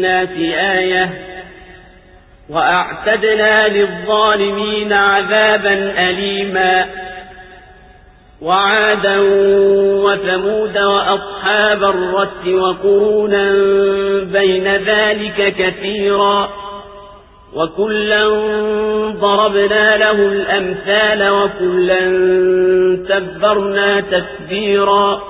للناس آية وأعتدنا للظالمين عذابا أليما وعادا وثمود وأصحاب الرس وقرونا بين ذلك كثيرا وكلا ضربنا له الأمثال وكلا تبرنا تكبيرا